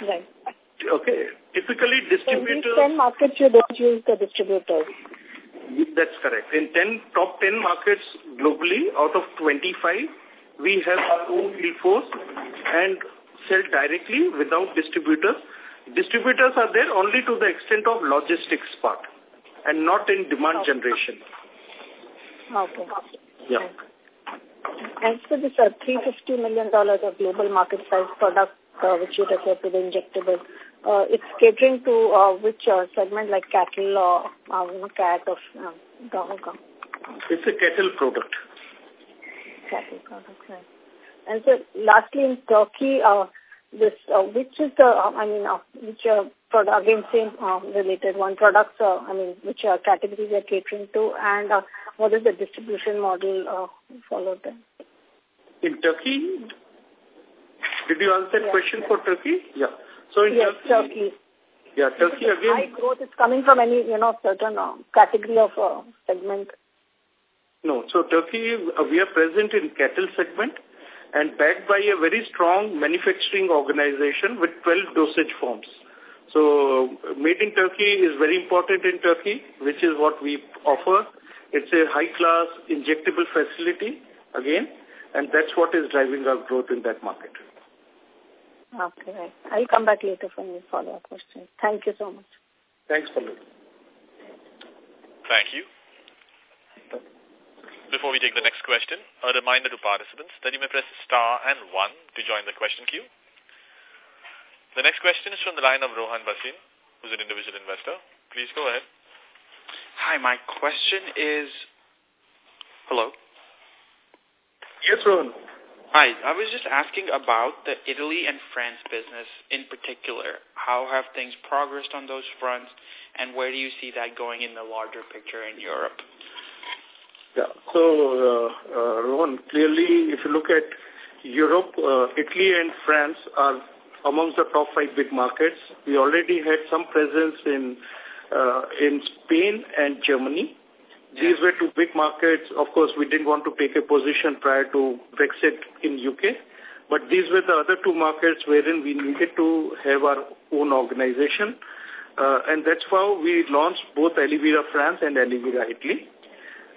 Right. Okay. Typically, distributors... So in 10 markets, you don't use the distributors. That's correct. In 10 top 10 markets globally, out of 25, we have our own field force and sell directly without distributors. Distributors are there only to the extent of logistics part and not in demand okay. generation. Okay. Yeah. And so this uh, $350 million of global market size product uh, which you refer to the injectable, uh, it's catering to uh, which uh, segment like cattle or uh, you know, cat or uh, dog? It's a cattle product. Cattle product, right. And so lastly in Turkey, uh, this uh, which is the, uh, I mean, uh, which uh, product, again same uh, related one, products, uh, I mean, which uh, categories are catering to and uh, what is the distribution model uh, followed there? In Turkey, did you answer that yeah. question for Turkey? Yeah. So in yes, Turkey, Turkey. Yeah, Turkey again. High growth is coming from any, you know, certain uh, category of uh, segment. No, so Turkey, uh, we are present in cattle segment and backed by a very strong manufacturing organization with 12 dosage forms. So made in Turkey is very important in Turkey, which is what we offer. It's a high-class injectable facility, again, and that's what is driving our growth in that market. Okay, right. I'll come back later for any follow-up questions. Thank you so much. Thanks, Pallavi. Thank you. Before we take the next question, a reminder to participants that you may press star and one to join the question queue. The next question is from the line of Rohan Basin, who's an individual investor. Please go ahead. Hi, my question is... Hello? Yes, Rohan. Hi, I was just asking about the Italy and France business in particular. How have things progressed on those fronts, and where do you see that going in the larger picture in Europe? Yeah, so, uh, uh, Rohan, clearly, if you look at Europe, uh, Italy and France are amongst the top five big markets. We already had some presence in uh, in Spain and Germany. These were two big markets. Of course, we didn't want to take a position prior to Brexit in UK, but these were the other two markets wherein we needed to have our own organization. Uh, and that's how we launched both Alivira France and Alivira Italy.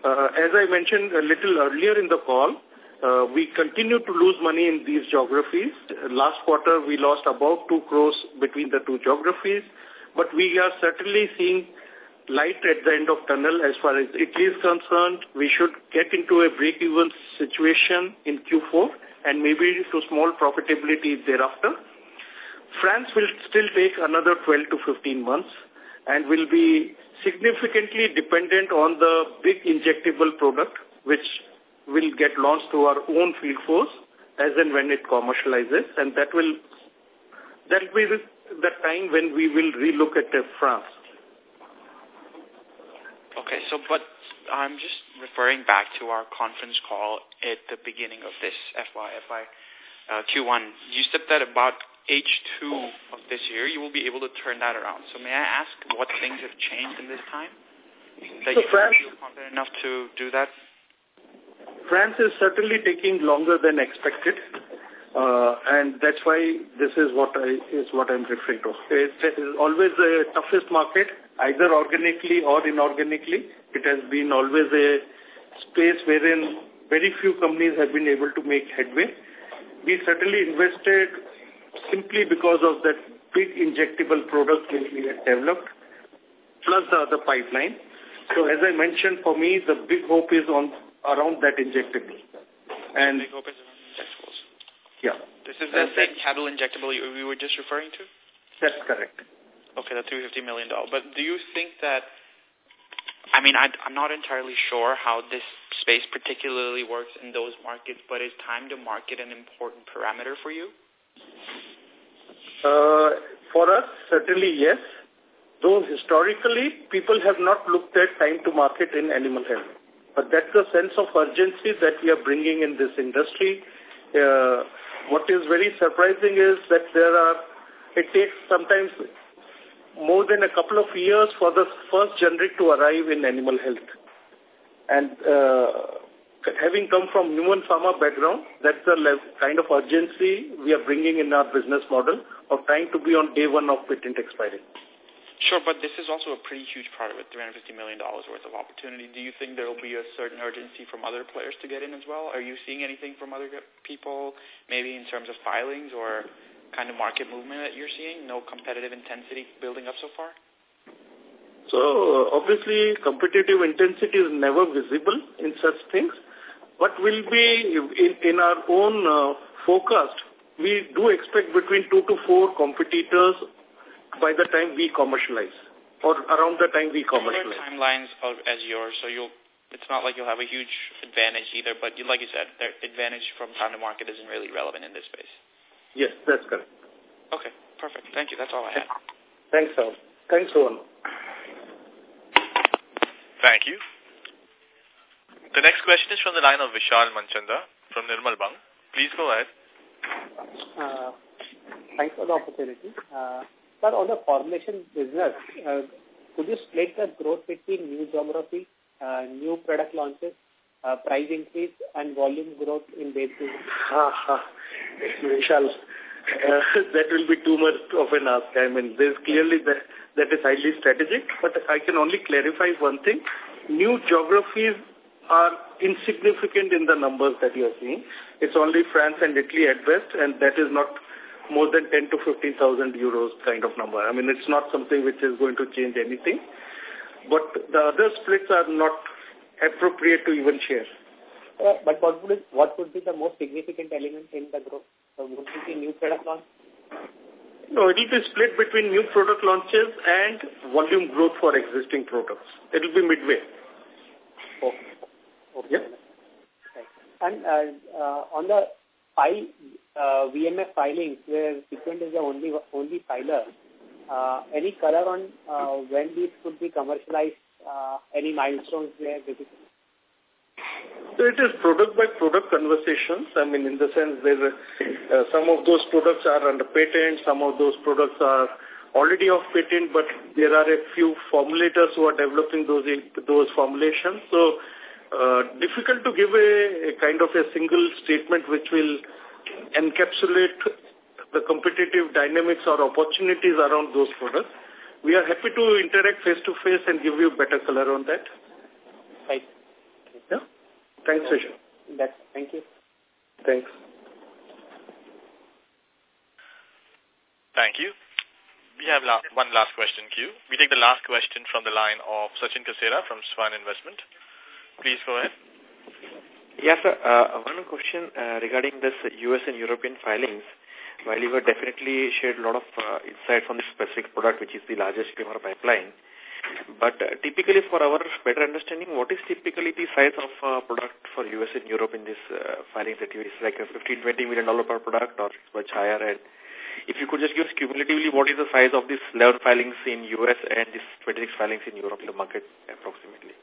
Uh, as I mentioned a little earlier in the call, uh, we continue to lose money in these geographies. Last quarter, we lost about 2 crores between the two geographies, but we are certainly seeing light at the end of tunnel as far as Italy is concerned. We should get into a break-even situation in Q4 and maybe to small profitability thereafter. France will still take another 12 to 15 months and will be significantly dependent on the big injectable product, which will get launched to our own field force as and when it commercializes, and that will that will be the, time when we will relook at France. Okay, so but I'm just referring back to our conference call at the beginning of this FY, FY uh, Q1. You said that about H2 of this year, you will be able to turn that around. So may I ask what things have changed in this time? That so you France, feel confident enough to do that? France is certainly taking longer than expected. Uh, and that's why this is what I is what I'm referring to. It is always the toughest market, either organically or inorganically. It has been always a space wherein very few companies have been able to make headway. We certainly invested simply because of that big injectable product which we had developed, plus the other pipeline. So as I mentioned, for me, the big hope is on around that injectable. And big hope is around injectables. Yeah. This is the same cattle injectable you, we were just referring to? That's correct. Okay, the $350 million. But do you think that, I mean, I, I'm not entirely sure how this space particularly works in those markets, but is time to market an important parameter for you? Uh, for us, certainly yes. Though historically, people have not looked at time to market in animal health. But that's the sense of urgency that we are bringing in this industry. Uh, what is very surprising is that there are, it takes sometimes more than a couple of years for the first generic to arrive in animal health. And uh, having come from human pharma background, that's the kind of urgency we are bringing in our business model of trying to be on day one of patent expiry. Sure, but this is also a pretty huge product with $350 million worth of opportunity. Do you think there will be a certain urgency from other players to get in as well? Are you seeing anything from other people, maybe in terms of filings or kind of market movement that you're seeing? No competitive intensity building up so far? So, obviously, competitive intensity is never visible in such things. But will be, in, in our own uh, forecast, we do expect between two to four competitors by the time we commercialize or around the time we commercialize. Similar timelines of, as yours, so you'll it's not like you'll have a huge advantage either, but you, like you said, the advantage from time to market isn't really relevant in this space. Yes, that's correct. Okay, perfect. Thank you. That's all I had. Thanks, Sal. Thanks, Rohan. Thank you. The next question is from the line of Vishal Manchanda from Nirmal Bang. Please go ahead. Uh, thanks for the opportunity. Uh, sir, on the formulation business, uh, could you split the growth between new geography, uh, new product launches, uh, price increase, and volume growth in base business? Ha, ha. Vishal, uh, <laughs> that will be too much of an ask. I mean, there's clearly that, that is highly strategic, but I can only clarify one thing. New geographies are insignificant in the numbers that you are seeing. It's only France and Italy at best, and that is not more than 10 to 15,000 euros kind of number. I mean, it's not something which is going to change anything. But the other splits are not appropriate to even share. Uh, but what would, what would be the most significant element in the growth? So would it be new product launch? No, it will be split between new product launches and volume growth for existing products. It will be midway. Okay. okay. Yeah. And uh, uh, on the file, uh, VMF filings where Sequent is the only only filer, uh, any color on uh, when these could be commercialized, uh, any milestones there basically? So it is product by product conversations. I mean, in the sense there, uh, some of those products are under patent, some of those products are already off patent, but there are a few formulators who are developing those those formulations. So uh, difficult to give a, a kind of a single statement which will encapsulate the competitive dynamics or opportunities around those products. We are happy to interact face-to-face -face and give you better color on that. Right. Yeah. Thanks, Vishal. That's, thank you. Thanks. Thank you. We have la one last question queue. We take the last question from the line of Sachin Kasera from Svan Investment. Please go ahead. Yes, sir. Uh, one question uh, regarding this U.S. and European filings. While you have definitely shared a lot of uh, insights on the specific product, which is the largest our pipeline, but uh, typically for our better understanding, what is typically the size of uh, product for US and Europe in this uh, filings that you is like a 15, 20 million dollar per product or much higher? And if you could just give us cumulatively what is the size of these 11 filings in US and these 26 filings in Europe, the market approximately?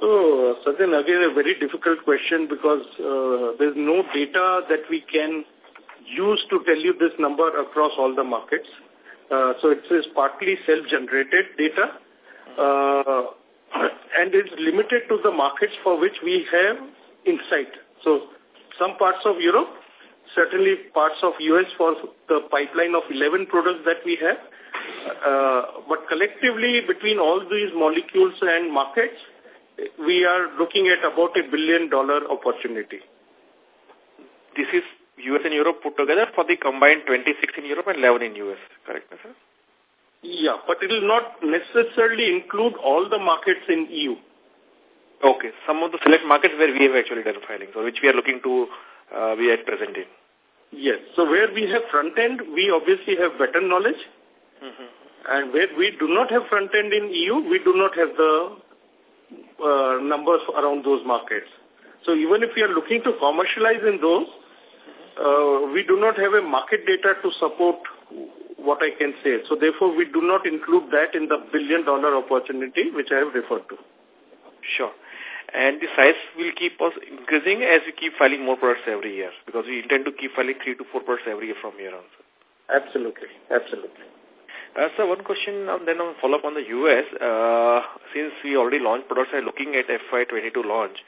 So, Sachin, again, a very difficult question because uh, there's no data that we can use to tell you this number across all the markets. Uh, so it is partly self-generated data uh, and is limited to the markets for which we have insight. So some parts of Europe, certainly parts of US for the pipeline of 11 products that we have. Uh, but collectively, between all these molecules and markets, we are looking at about a billion dollar opportunity. This is US and Europe put together for the combined 26 in Europe and 11 in US, correct, sir? Yeah, but it will not necessarily include all the markets in EU. Okay, some of the select markets where we have actually done filings or which we are looking to uh, be at present in. Yes, so where we have front end, we obviously have better knowledge. Mm -hmm. And where we do not have front end in EU, we do not have the uh, numbers around those markets. So even if we are looking to commercialize in those, uh, we do not have a market data to support what I can say. So therefore, we do not include that in the billion dollar opportunity which I have referred to. Sure. And the size will keep us increasing as we keep filing more products every year because we intend to keep filing three to four products every year from here on. Absolutely. Absolutely. Uh, so one question um, then on follow up on the US. Uh, since we already launched products, are looking at FY22 launch.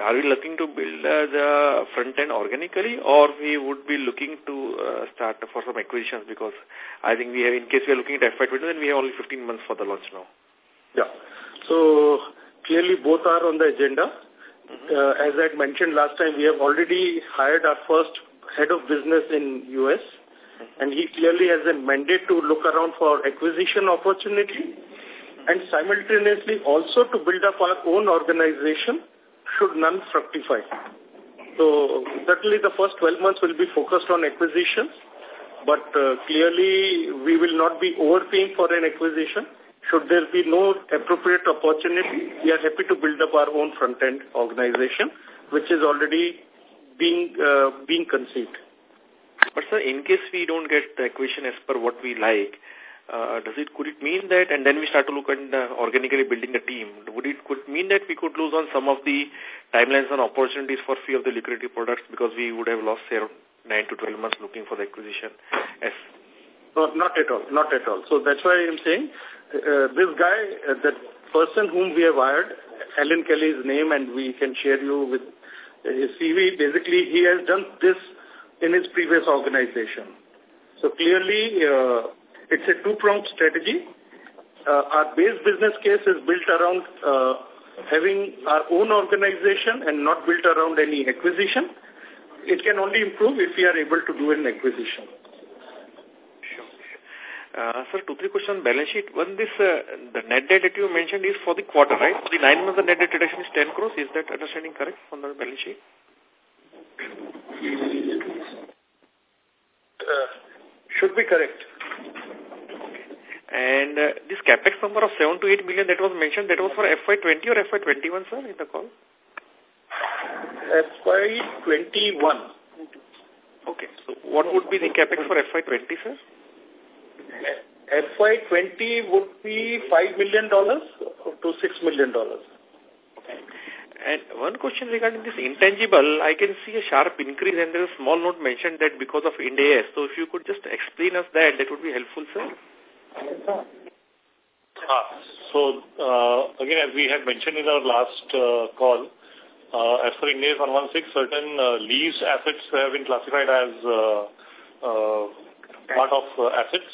Are we looking to build uh, the front end organically or we would be looking to uh, start for some acquisitions because I think we have, in case we are looking at FY20, then we have only 15 months for the launch now. Yeah. So clearly both are on the agenda. Mm -hmm. uh, as I mentioned last time, we have already hired our first head of business in US. And he clearly has a mandate to look around for acquisition opportunity and simultaneously also to build up our own organization should none fructify. So certainly the first 12 months will be focused on acquisitions, but uh, clearly we will not be overpaying for an acquisition. Should there be no appropriate opportunity, we are happy to build up our own front-end organization, which is already being uh, being conceived. But sir, in case we don't get the acquisition as per what we like, uh, does it could it mean that and then we start to look at uh, organically building a team would it could mean that we could lose on some of the timelines and opportunities for few of the liquidity products because we would have lost say 9 to 12 months looking for the acquisition? Yes. No, not at all not at all. So that's why i'm saying uh, this guy uh, that person whom we have hired alan kelly's name and we can share you with his cv basically he has done this in his previous organization so clearly uh, it's a two-pronged strategy. Uh, our base business case is built around uh, having our own organization and not built around any acquisition. It can only improve if we are able to do an acquisition. Sure. Uh, sir, two, three questions on balance sheet. One, this, uh, the net debt that you mentioned is for the quarter, right? For the nine months, the net debt reduction is 10 crores. Is that understanding correct on the balance sheet? Uh, should be correct. And uh, this capex number of 7 to 8 million that was mentioned, that was for FY20 or FY21, sir, in the call? FY21. Okay. So what would be the capex for FY20, sir? FY20 would be $5 million to $6 million. Okay. And one question regarding this intangible, I can see a sharp increase and there is a small note mentioned that because of Ind. So if you could just explain us that, that would be helpful, sir. Ah, so, uh, again, as we had mentioned in our last uh, call, uh, as per Ind AS 116, certain uh, lease assets have been classified as uh, uh, part of uh, assets.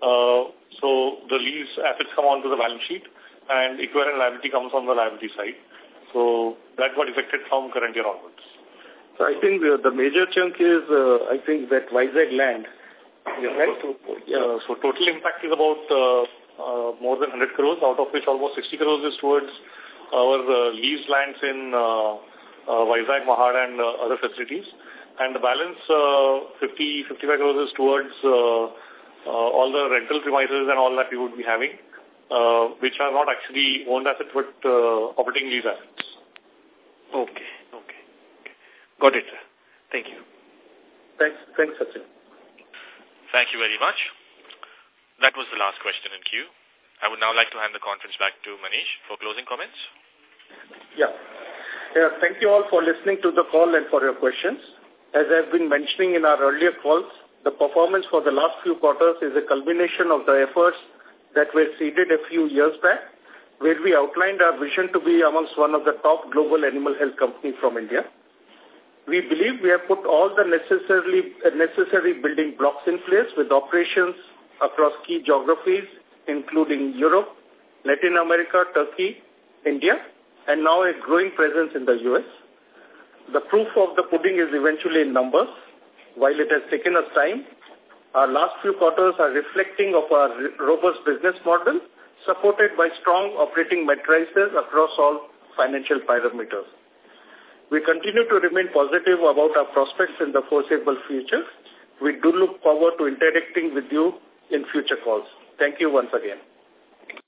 Uh, so the lease assets come onto the balance sheet and equivalent liability comes on the liability side. So that got affected from current year onwards. So I think the, the major chunk is, uh, I think that Vizag land, Yeah, right. So, yeah, so total impact is about uh, uh, more than 100 crores, out of which almost 60 crores is towards our uh, leased lands in uh, uh, Vizag, Mahad and uh, other facilities. And the balance, uh, 50, 55 crores is towards uh, uh, all the rental premises and all that we would be having, uh, which are not actually owned assets but uh, operating lease assets. Okay, okay. Got it, sir. Thank you. Thanks, thanks, Sachin. Thank you very much. That was the last question in queue. I would now like to hand the conference back to Manish for closing comments. Yeah. yeah. Thank you all for listening to the call and for your questions. As I've been mentioning in our earlier calls, the performance for the last few quarters is a culmination of the efforts that were seeded a few years back, where we outlined our vision to be amongst one of the top global animal health companies from India. We believe we have put all the necessarily, necessary building blocks in place with operations across key geographies, including Europe, Latin America, Turkey, India, and now a growing presence in the U.S. The proof of the pudding is eventually in numbers. While it has taken us time, our last few quarters are reflecting of our robust business model, supported by strong operating metrics across all financial parameters. We continue to remain positive about our prospects in the foreseeable future. We do look forward to interacting with you in future calls. Thank you once again.